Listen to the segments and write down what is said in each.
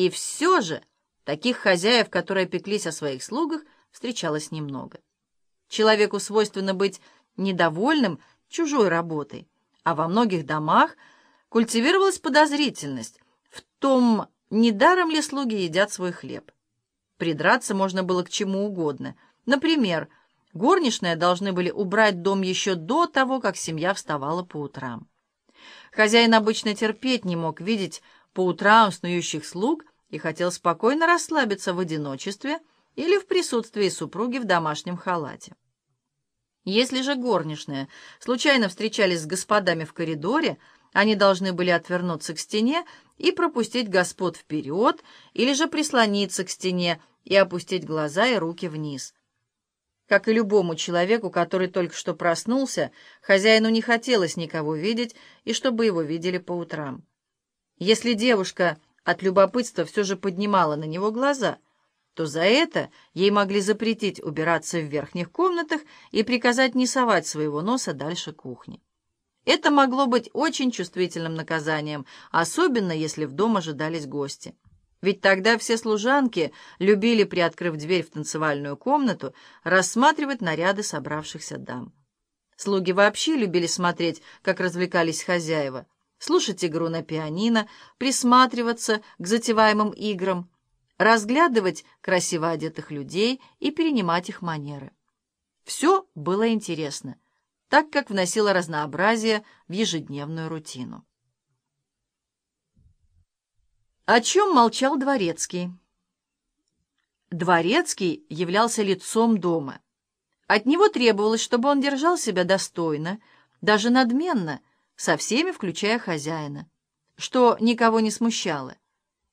И все же таких хозяев, которые пеклись о своих слугах, встречалось немного. Человеку свойственно быть недовольным чужой работой, а во многих домах культивировалась подозрительность в том, недаром ли слуги едят свой хлеб. Придраться можно было к чему угодно. Например, горничные должны были убрать дом еще до того, как семья вставала по утрам. Хозяин обычно терпеть не мог видеть по утрам снующих слуг и хотел спокойно расслабиться в одиночестве или в присутствии супруги в домашнем халате. Если же горничные случайно встречались с господами в коридоре, они должны были отвернуться к стене и пропустить господ вперед, или же прислониться к стене и опустить глаза и руки вниз. Как и любому человеку, который только что проснулся, хозяину не хотелось никого видеть и чтобы его видели по утрам. Если девушка от любопытства все же поднимала на него глаза — то за это ей могли запретить убираться в верхних комнатах и приказать не совать своего носа дальше кухни. Это могло быть очень чувствительным наказанием, особенно если в дом ожидались гости. Ведь тогда все служанки любили, приоткрыв дверь в танцевальную комнату, рассматривать наряды собравшихся дам. Слуги вообще любили смотреть, как развлекались хозяева, слушать игру на пианино, присматриваться к затеваемым играм, разглядывать красиво одетых людей и перенимать их манеры. Все было интересно, так как вносило разнообразие в ежедневную рутину. О чем молчал Дворецкий? Дворецкий являлся лицом дома. От него требовалось, чтобы он держал себя достойно, даже надменно, со всеми, включая хозяина, что никого не смущало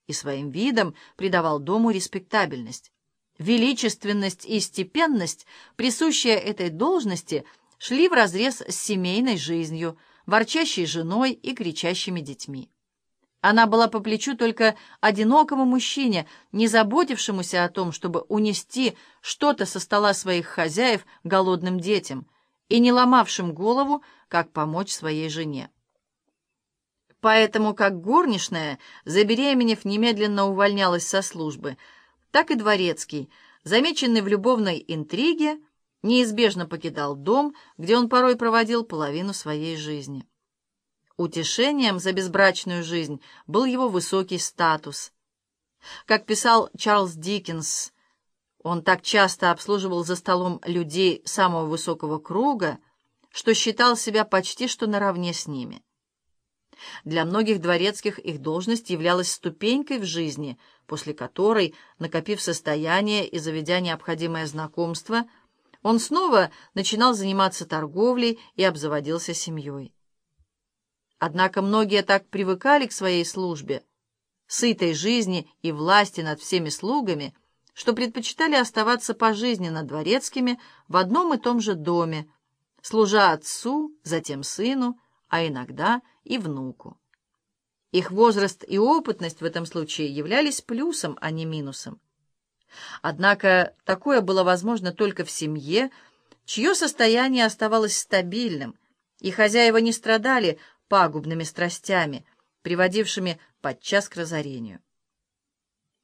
и своим видом придавал дому респектабельность. Величественность и степенность, присущие этой должности, шли вразрез с семейной жизнью, ворчащей женой и кричащими детьми. Она была по плечу только одинокому мужчине, не заботившемуся о том, чтобы унести что-то со стола своих хозяев голодным детям, и не ломавшим голову, как помочь своей жене. Поэтому как горничная, забеременев, немедленно увольнялась со службы, так и дворецкий, замеченный в любовной интриге, неизбежно покидал дом, где он порой проводил половину своей жизни. Утешением за безбрачную жизнь был его высокий статус. Как писал Чарльз Диккенс, он так часто обслуживал за столом людей самого высокого круга, что считал себя почти что наравне с ними. Для многих дворецких их должность являлась ступенькой в жизни, после которой, накопив состояние и заведя необходимое знакомство, он снова начинал заниматься торговлей и обзаводился семьей. Однако многие так привыкали к своей службе, сытой жизни и власти над всеми слугами, что предпочитали оставаться пожизненно дворецкими в одном и том же доме, служа отцу, затем сыну, а иногда и внуку. Их возраст и опытность в этом случае являлись плюсом, а не минусом. Однако такое было возможно только в семье, чье состояние оставалось стабильным, и хозяева не страдали пагубными страстями, приводившими подчас к разорению.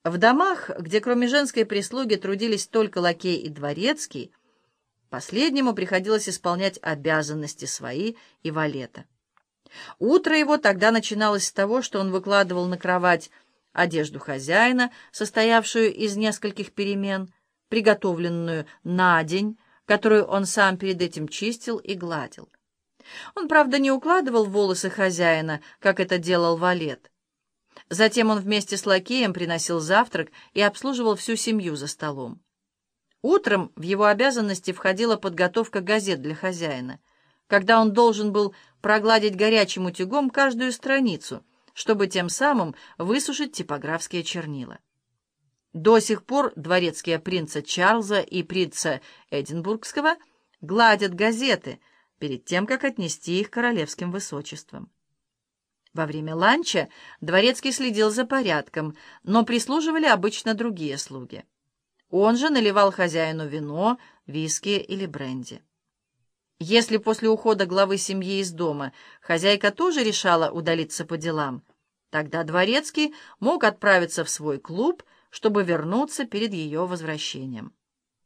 В домах, где кроме женской прислуги трудились только лакей и дворецкий, последнему приходилось исполнять обязанности свои и валета. Утро его тогда начиналось с того, что он выкладывал на кровать одежду хозяина, состоявшую из нескольких перемен, приготовленную на день, которую он сам перед этим чистил и гладил. Он, правда, не укладывал волосы хозяина, как это делал валет. Затем он вместе с лакеем приносил завтрак и обслуживал всю семью за столом. Утром в его обязанности входила подготовка газет для хозяина, когда он должен был прогладить горячим утюгом каждую страницу, чтобы тем самым высушить типографские чернила. До сих пор дворецкие принца Чарльза и принца Эдинбургского гладят газеты перед тем, как отнести их королевским высочествам. Во время ланча дворецкий следил за порядком, но прислуживали обычно другие слуги. Он же наливал хозяину вино, виски или бренди. Если после ухода главы семьи из дома хозяйка тоже решала удалиться по делам, Тогда Дворецкий мог отправиться в свой клуб, чтобы вернуться перед ее возвращением.